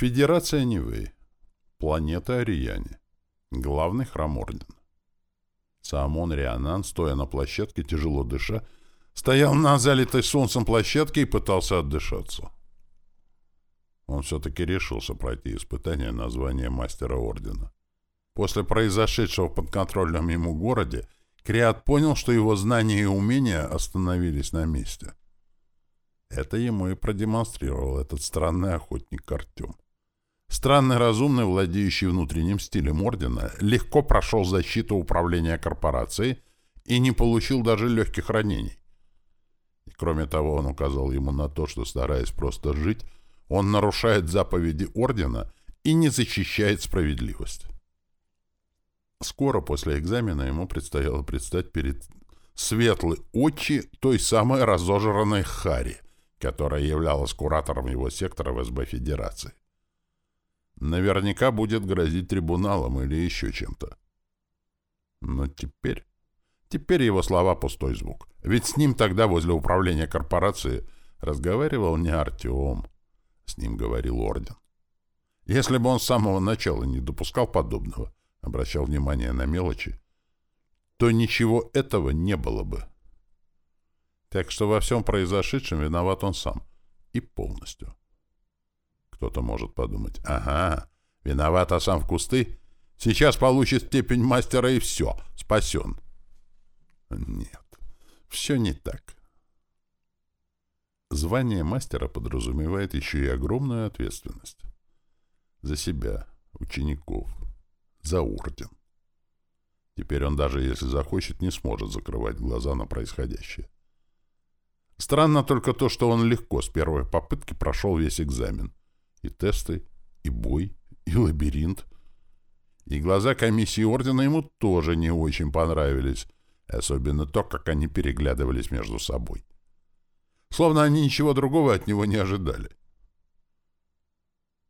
Федерация Нивэй. Планета Ариане. Главный храм Ордена. Саамон Рианан, стоя на площадке, тяжело дыша, стоял на залитой солнцем площадке и пытался отдышаться. Он все-таки решился пройти испытание на звание мастера Ордена. После произошедшего в подконтрольном ему городе Криат понял, что его знания и умения остановились на месте. Это ему и продемонстрировал этот странный охотник Артем. Странный разумный, владеющий внутренним стилем ордена, легко прошел защиту управления корпорацией и не получил даже легких ранений. И кроме того, он указал ему на то, что, стараясь просто жить, он нарушает заповеди ордена и не защищает справедливость. Скоро после экзамена ему предстояло предстать перед светлой очи той самой разожранной Хари, которая являлась куратором его сектора в СБ Федерации. Наверняка будет грозить трибуналом или еще чем-то. Но теперь... Теперь его слова пустой звук. Ведь с ним тогда возле управления корпорации разговаривал не Артем. С ним говорил Орден. Если бы он с самого начала не допускал подобного, обращал внимание на мелочи, то ничего этого не было бы. Так что во всем произошедшем виноват он сам. И полностью. Кто-то может подумать, ага, виноват, а сам в кусты? Сейчас получит степень мастера и все, спасен. Нет, все не так. Звание мастера подразумевает еще и огромную ответственность. За себя, учеников, за орден. Теперь он даже, если захочет, не сможет закрывать глаза на происходящее. Странно только то, что он легко с первой попытки прошел весь экзамен. И тесты, и бой, и лабиринт. И глаза комиссии ордена ему тоже не очень понравились, особенно то, как они переглядывались между собой. Словно они ничего другого от него не ожидали.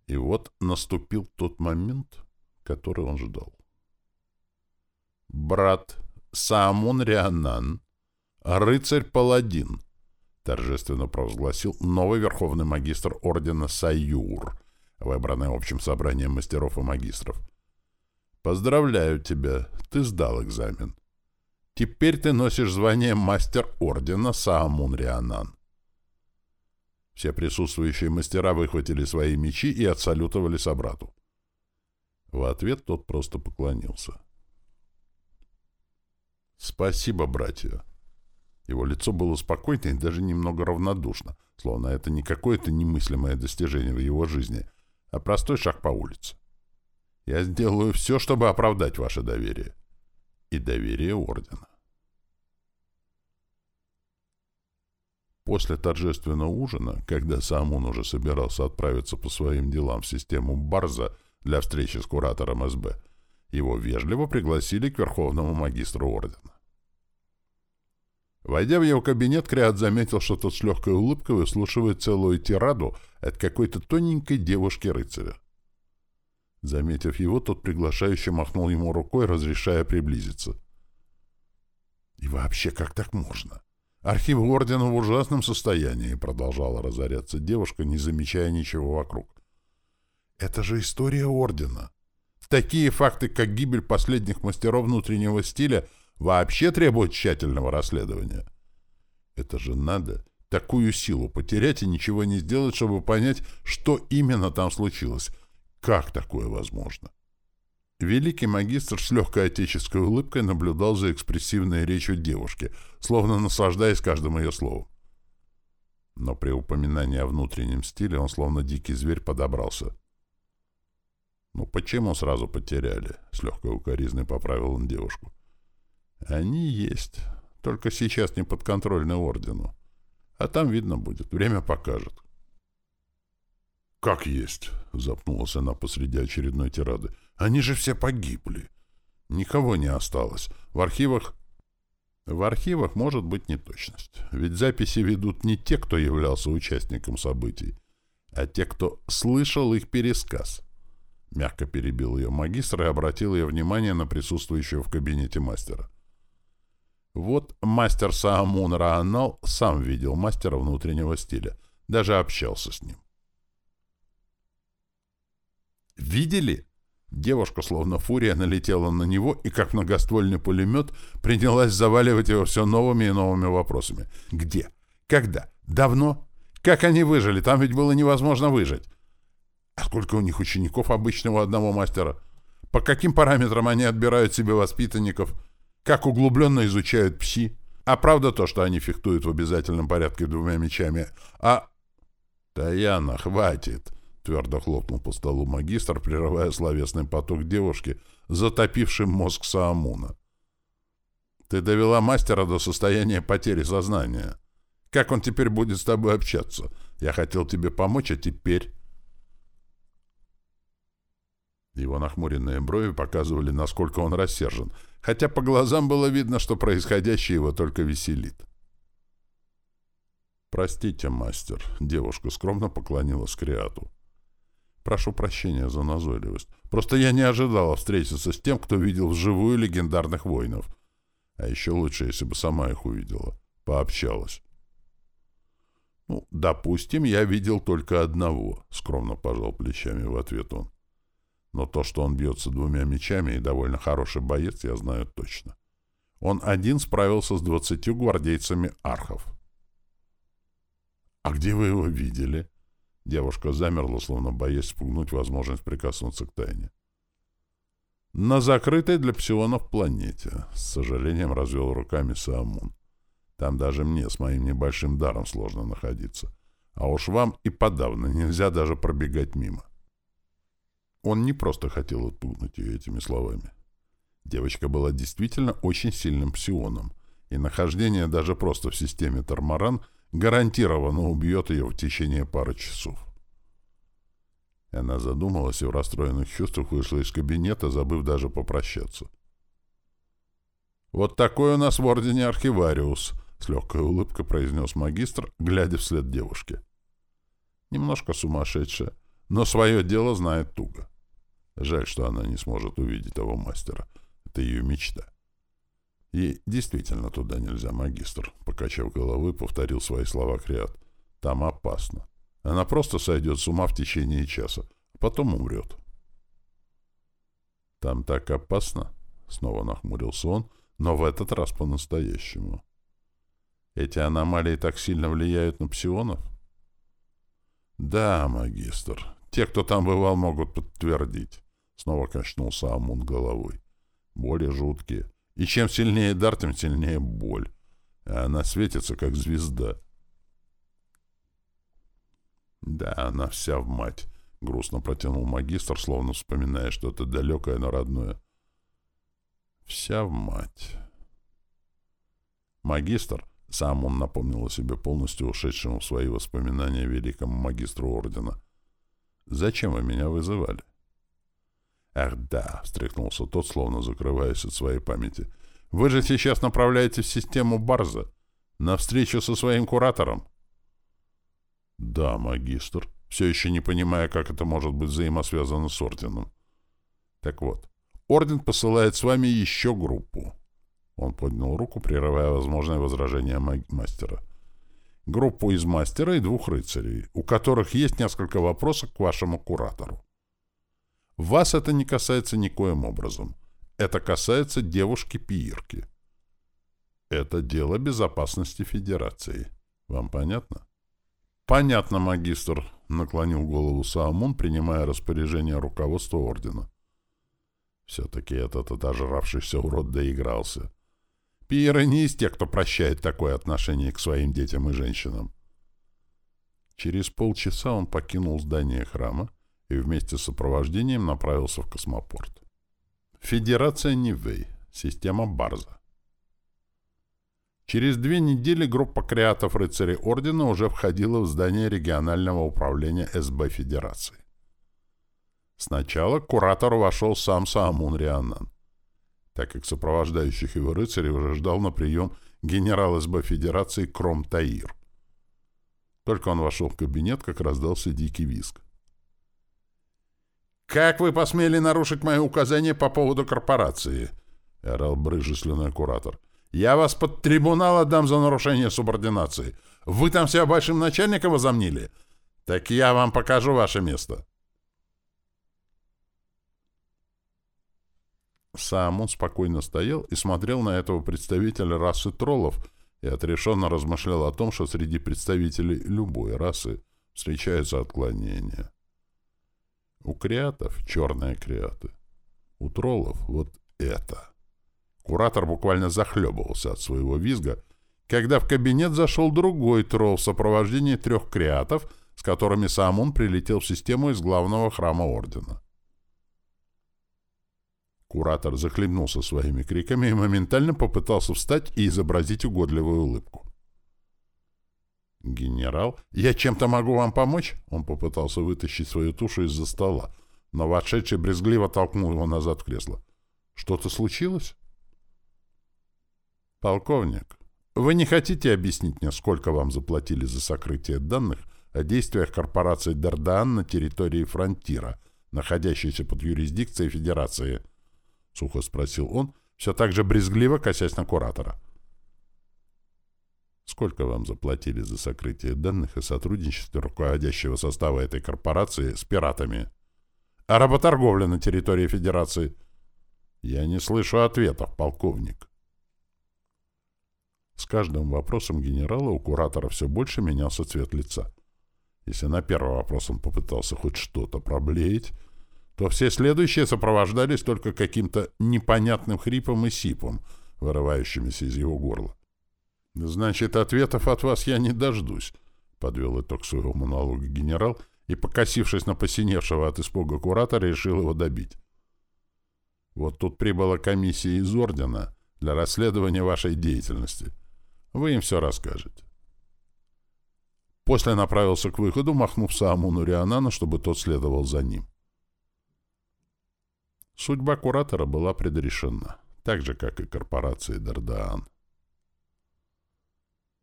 И вот наступил тот момент, который он ждал. «Брат Саамон Рианан, рыцарь-паладин», торжественно провозгласил новый верховный магистр ордена Саюр, выбранный общим собранием мастеров и магистров. «Поздравляю тебя, ты сдал экзамен. Теперь ты носишь звание мастер ордена Саамун Рианан». Все присутствующие мастера выхватили свои мечи и отсалютовали собрату. В ответ тот просто поклонился. «Спасибо, братья!» Его лицо было спокойно и даже немного равнодушно, словно это не какое-то немыслимое достижение в его жизни, а простой шаг по улице. Я сделаю все, чтобы оправдать ваше доверие. И доверие Ордена. После торжественного ужина, когда Самун уже собирался отправиться по своим делам в систему Барза для встречи с куратором СБ, его вежливо пригласили к Верховному магистру Ордена. Войдя в его кабинет, Криат заметил, что тот с легкой улыбкой выслушивает целую тираду от какой-то тоненькой девушки-рыцаря. Заметив его, тот приглашающе махнул ему рукой, разрешая приблизиться. «И вообще, как так можно? Архив Ордена в ужасном состоянии», — продолжала разоряться девушка, не замечая ничего вокруг. «Это же история Ордена. Такие факты, как гибель последних мастеров внутреннего стиля — вообще требует тщательного расследования. Это же надо такую силу потерять и ничего не сделать, чтобы понять, что именно там случилось. Как такое возможно? Великий магистр с легкой отеческой улыбкой наблюдал за экспрессивной речью девушки, словно наслаждаясь каждым ее словом. Но при упоминании о внутреннем стиле он, словно дикий зверь, подобрался. «Ну почему сразу потеряли?» — с легкой укоризной поправил он девушку. Они есть, только сейчас не подконтрольны ордену. А там видно будет, время покажет. «Как есть?» — запнулась она посреди очередной тирады. «Они же все погибли. Никого не осталось. В архивах...» В архивах может быть неточность. Ведь записи ведут не те, кто являлся участником событий, а те, кто слышал их пересказ. Мягко перебил ее магистр и обратил ее внимание на присутствующего в кабинете мастера. Вот мастер Саамун Раанал сам видел мастера внутреннего стиля, даже общался с ним. Видели? Девушка, словно фурия, налетела на него и, как многоствольный пулемет, принялась заваливать его все новыми и новыми вопросами. Где? Когда? Давно? Как они выжили? Там ведь было невозможно выжить. А сколько у них учеников обычного одного мастера? По каким параметрам они отбирают себе воспитанников? Как углубленно изучают пси? А правда то, что они фехтуют в обязательном порядке двумя мечами? А... Таяна, хватит! Твердо хлопнул по столу магистр, прерывая словесный поток девушки, затопивший мозг Саамуна. Ты довела мастера до состояния потери сознания. Как он теперь будет с тобой общаться? Я хотел тебе помочь, а теперь... Его нахмуренные брови показывали, насколько он рассержен, хотя по глазам было видно, что происходящее его только веселит. «Простите, мастер», — девушка скромно поклонилась Криату. «Прошу прощения за назойливость. Просто я не ожидала встретиться с тем, кто видел вживую легендарных воинов. А еще лучше, если бы сама их увидела. Пообщалась». «Ну, допустим, я видел только одного», — скромно пожал плечами в ответ он. Но то, что он бьется двумя мечами и довольно хороший боец, я знаю точно. Он один справился с двадцатью гвардейцами архов. «А где вы его видели?» Девушка замерла, словно боясь спугнуть возможность прикоснуться к тайне. «На закрытой для псионов планете», — с сожалением развел руками Саамун. «Там даже мне с моим небольшим даром сложно находиться. А уж вам и подавно нельзя даже пробегать мимо». Он не просто хотел отпугнуть ее этими словами. Девочка была действительно очень сильным псионом, и нахождение даже просто в системе Тормаран гарантированно убьет ее в течение пары часов. Она задумалась и в расстроенных чувствах вышла из кабинета, забыв даже попрощаться. «Вот такой у нас в Ордене Архивариус», — с легкой улыбкой произнес магистр, глядя вслед девушке. «Немножко сумасшедшая, но свое дело знает туго. Жаль, что она не сможет увидеть того мастера. Это ее мечта. И действительно туда нельзя, магистр, покачав головой, повторил свои слова Криат. Там опасно. Она просто сойдет с ума в течение часа, а потом умрет. Там так опасно, снова нахмурился он, но в этот раз по-настоящему. Эти аномалии так сильно влияют на псионов? Да, магистр, те, кто там бывал, могут подтвердить. Снова качнулся Амун головой. Боли жуткие. И чем сильнее дар, тем сильнее боль. А она светится, как звезда. Да, она вся в мать. Грустно протянул магистр, словно вспоминая что-то далекое, но родное. Вся в мать. Магистр, сам он напомнил о себе полностью ушедшему в свои воспоминания великому магистру ордена — Зачем вы меня вызывали? Ах да, встряхнулся тот, словно закрываясь от своей памяти. Вы же сейчас направляетесь в систему Барза. На встречу со своим куратором. Да, магистр. Все еще не понимая, как это может быть взаимосвязано с Орденом. Так вот, Орден посылает с вами еще группу. Он поднял руку, прерывая возможное возражение мастера группу из мастера и двух рыцарей, у которых есть несколько вопросов к вашему куратору. Вас это не касается никоим образом. Это касается девушки-пиирки. Это дело безопасности Федерации. Вам понятно? Понятно, магистр, наклонил голову Саамун, принимая распоряжение руководства ордена. Все-таки этот отожравшийся урод доигрался. Пиеры не из тех, кто прощает такое отношение к своим детям и женщинам. Через полчаса он покинул здание храма и вместе с сопровождением направился в космопорт. Федерация Нивэй. Система Барза. Через две недели группа креатов рыцарей Ордена уже входила в здание регионального управления СБ Федерации. Сначала к куратору вошел сам Саамун Рианан так как сопровождающих его рыцарей уже ждал на прием генерал СБ Федерации Кром Таир. Только он вошел в кабинет, как раздался дикий визг. «Как вы посмели нарушить мои указания по поводу корпорации?» — орал слюной куратор. «Я вас под трибунал отдам за нарушение субординации. Вы там себя большим начальником возомнили? Так я вам покажу ваше место». Сам он спокойно стоял и смотрел на этого представителя расы троллов и отрешенно размышлял о том, что среди представителей любой расы встречаются отклонения. У креатов — черные креаты. У троллов — вот это. Куратор буквально захлебывался от своего визга, когда в кабинет зашел другой тролл в сопровождении трех креатов, с которыми сам он прилетел в систему из главного храма Ордена. Куратор захлебнулся своими криками и моментально попытался встать и изобразить угодливую улыбку. «Генерал, я чем-то могу вам помочь?» Он попытался вытащить свою тушу из-за стола, но вошедший брезгливо толкнул его назад в кресло. «Что-то случилось?» «Полковник, вы не хотите объяснить мне, сколько вам заплатили за сокрытие данных о действиях корпорации Дардаан на территории Фронтира, находящейся под юрисдикцией Федерации?» — сухо спросил он, все так же брезгливо косясь на куратора. «Сколько вам заплатили за сокрытие данных и сотрудничество руководящего состава этой корпорации с пиратами? А работорговля на территории Федерации?» «Я не слышу ответов, полковник». С каждым вопросом генерала у куратора все больше менялся цвет лица. Если на первый вопрос он попытался хоть что-то проблеять, то все следующие сопровождались только каким-то непонятным хрипом и сипом, вырывающимися из его горла. «Значит, ответов от вас я не дождусь», — подвел итог своего монолога генерал и, покосившись на посиневшего от испуга куратора, решил его добить. «Вот тут прибыла комиссия из Ордена для расследования вашей деятельности. Вы им все расскажете». После направился к выходу, махнув Саамуну Рианана, чтобы тот следовал за ним. Судьба куратора была предрешена, так же, как и корпорации Дардаан.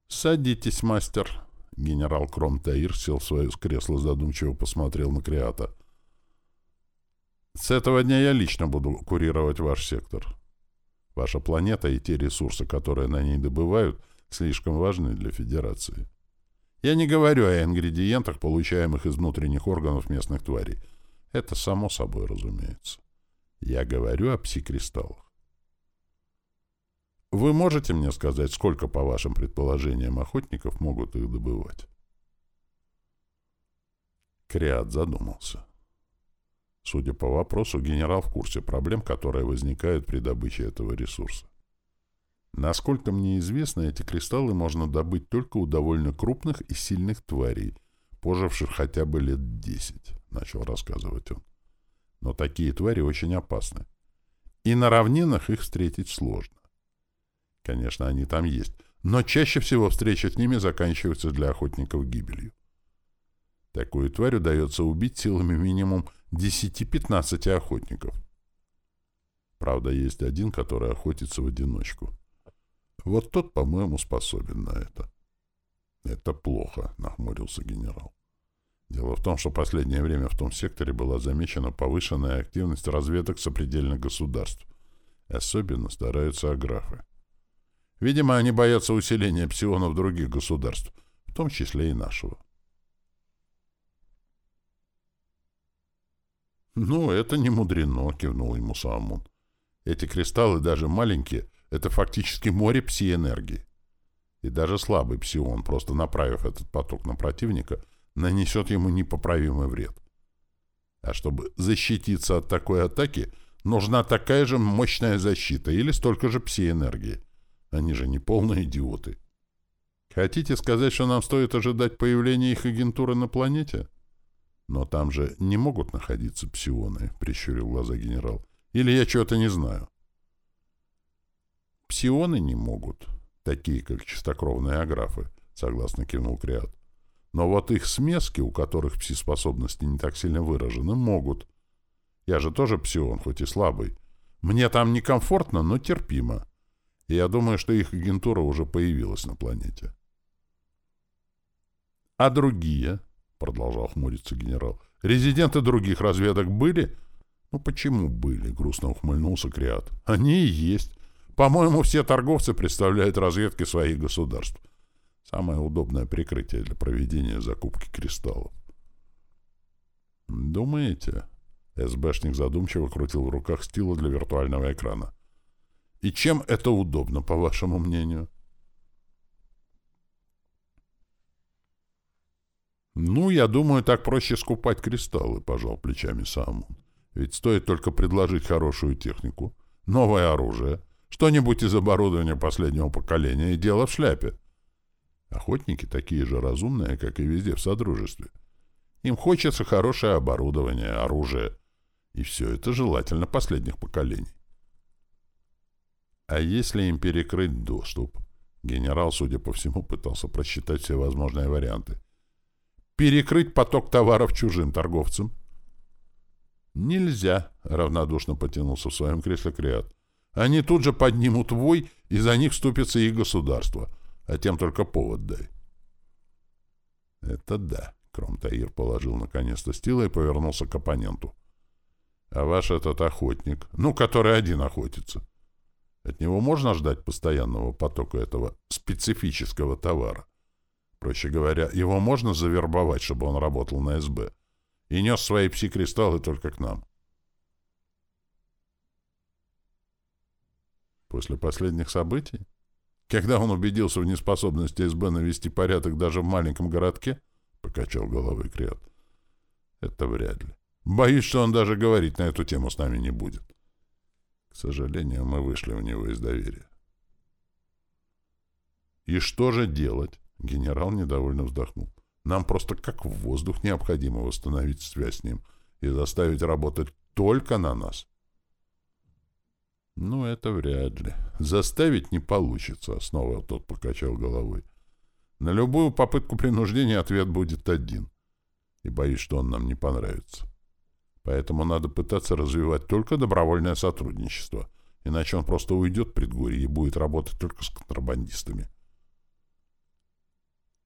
«Садитесь, мастер!» Генерал Кромтаир сел в свое кресло, задумчиво посмотрел на Креата. «С этого дня я лично буду курировать ваш сектор. Ваша планета и те ресурсы, которые на ней добывают, слишком важны для Федерации. Я не говорю о ингредиентах, получаемых из внутренних органов местных тварей. Это само собой разумеется. Я говорю о пси-кристаллах. Вы можете мне сказать, сколько, по вашим предположениям, охотников могут их добывать? Криат задумался. Судя по вопросу, генерал в курсе проблем, которые возникают при добыче этого ресурса. Насколько мне известно, эти кристаллы можно добыть только у довольно крупных и сильных тварей, поживших хотя бы лет десять, — начал рассказывать он. Но такие твари очень опасны. И на равнинах их встретить сложно. Конечно, они там есть, но чаще всего встреча с ними заканчивается для охотников гибелью. Такую тварь удается убить силами минимум 10-15 охотников. Правда, есть один, который охотится в одиночку. Вот тот, по-моему, способен на это. Это плохо, нахмурился генерал. Дело в том, что последнее время в том секторе была замечена повышенная активность разведок сопредельных государств. Особенно стараются аграфы. Видимо, они боятся усиления псионов других государств, в том числе и нашего. «Ну, это не мудрено», — кивнул ему Саамун. «Эти кристаллы, даже маленькие, это фактически море пси-энергии. И даже слабый псион, просто направив этот поток на противника — нанесет ему непоправимый вред. А чтобы защититься от такой атаки, нужна такая же мощная защита или столько же пси-энергии. Они же не полные идиоты. Хотите сказать, что нам стоит ожидать появления их агентуры на планете? Но там же не могут находиться псионы, прищурил глаза генерал. Или я чего-то не знаю? Псионы не могут, такие как чистокровные аграфы, согласно кивнул Криат. Но вот их смески, у которых пси-способности не так сильно выражены, могут. Я же тоже псион, хоть и слабый. Мне там некомфортно, но терпимо. И я думаю, что их агентура уже появилась на планете. — А другие? — продолжал хмуриться генерал. — Резиденты других разведок были? — Ну почему были? — грустно ухмыльнулся Криат. — Они и есть. По-моему, все торговцы представляют разведки своих государств. Самое удобное прикрытие для проведения закупки кристаллов. «Думаете?» СБшник задумчиво крутил в руках стила для виртуального экрана. «И чем это удобно, по вашему мнению?» «Ну, я думаю, так проще скупать кристаллы», — пожал плечами Самун. «Ведь стоит только предложить хорошую технику, новое оружие, что-нибудь из оборудования последнего поколения, и дело в шляпе. Охотники такие же разумные, как и везде в Содружестве. Им хочется хорошее оборудование, оружие, и все это желательно последних поколений. А если им перекрыть доступ? Генерал, судя по всему, пытался просчитать все возможные варианты перекрыть поток товаров чужим торговцам? Нельзя, равнодушно потянулся в своем кресле Криат. Они тут же поднимут вой, и за них вступится их государство, а тем только повод дай. Это да, Кромтаир положил наконец-то стила и повернулся к оппоненту. А ваш этот охотник, ну, который один охотится, от него можно ждать постоянного потока этого специфического товара? Проще говоря, его можно завербовать, чтобы он работал на СБ, и нес свои пси-кристаллы только к нам. После последних событий? Когда он убедился в неспособности СБ навести порядок даже в маленьком городке? Покачал головой Криот. Это вряд ли. Боюсь, что он даже говорить на эту тему с нами не будет. К сожалению, мы вышли у него из доверия. И что же делать? Генерал недовольно вздохнул. Нам просто как в воздух необходимо восстановить связь с ним и заставить работать только на нас. Ну, это вряд ли. Заставить не получится, снова тот покачал головой. На любую попытку принуждения ответ будет один. И боюсь, что он нам не понравится. Поэтому надо пытаться развивать только добровольное сотрудничество. Иначе он просто уйдет предгорье и будет работать только с контрабандистами.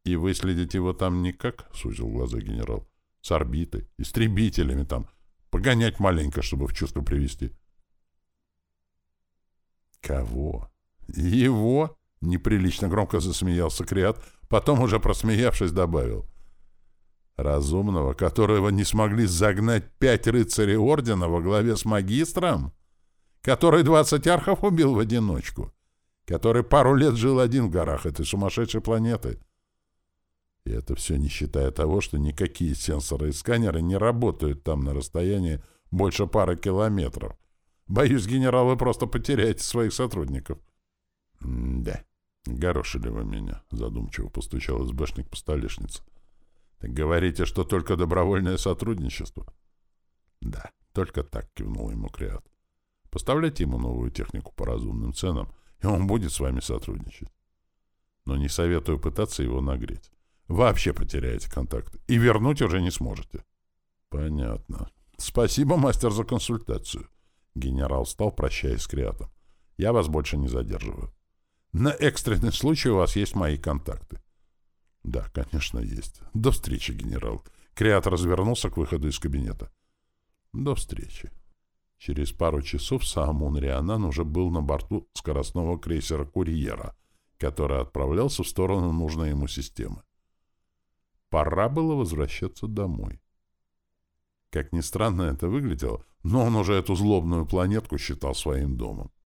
«И выследить его там никак?» — сузил глаза генерал. «С орбиты, истребителями там. Погонять маленько, чтобы в чувство привести». «Кого?» «Его?» — неприлично громко засмеялся Криат, потом, уже просмеявшись, добавил. «Разумного, которого не смогли загнать пять рыцарей Ордена во главе с магистром? Который двадцать архов убил в одиночку? Который пару лет жил один в горах этой сумасшедшей планеты?» И это все не считая того, что никакие сенсоры и сканеры не работают там на расстоянии больше пары километров. Боюсь, генерал, вы просто потеряете своих сотрудников. — Да, горошили вы меня, — задумчиво постучал СБшник по столешнице. — Так говорите, что только добровольное сотрудничество? — Да, только так, — кивнул ему Криат. — Поставляйте ему новую технику по разумным ценам, и он будет с вами сотрудничать. Но не советую пытаться его нагреть. Вообще потеряете контакт. И вернуть уже не сможете. Понятно. Спасибо, мастер, за консультацию. Генерал встал, прощаясь с Криатом. Я вас больше не задерживаю. На экстренный случай у вас есть мои контакты. Да, конечно, есть. До встречи, генерал. Криат развернулся к выходу из кабинета. До встречи. Через пару часов Саамун Рианан уже был на борту скоростного крейсера «Курьера», который отправлялся в сторону нужной ему системы. Пора было возвращаться домой. Как ни странно это выглядело, но он уже эту злобную планетку считал своим домом.